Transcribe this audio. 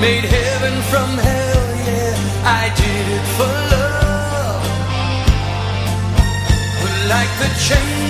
Made heaven from hell, yeah, I did it for love. But like the change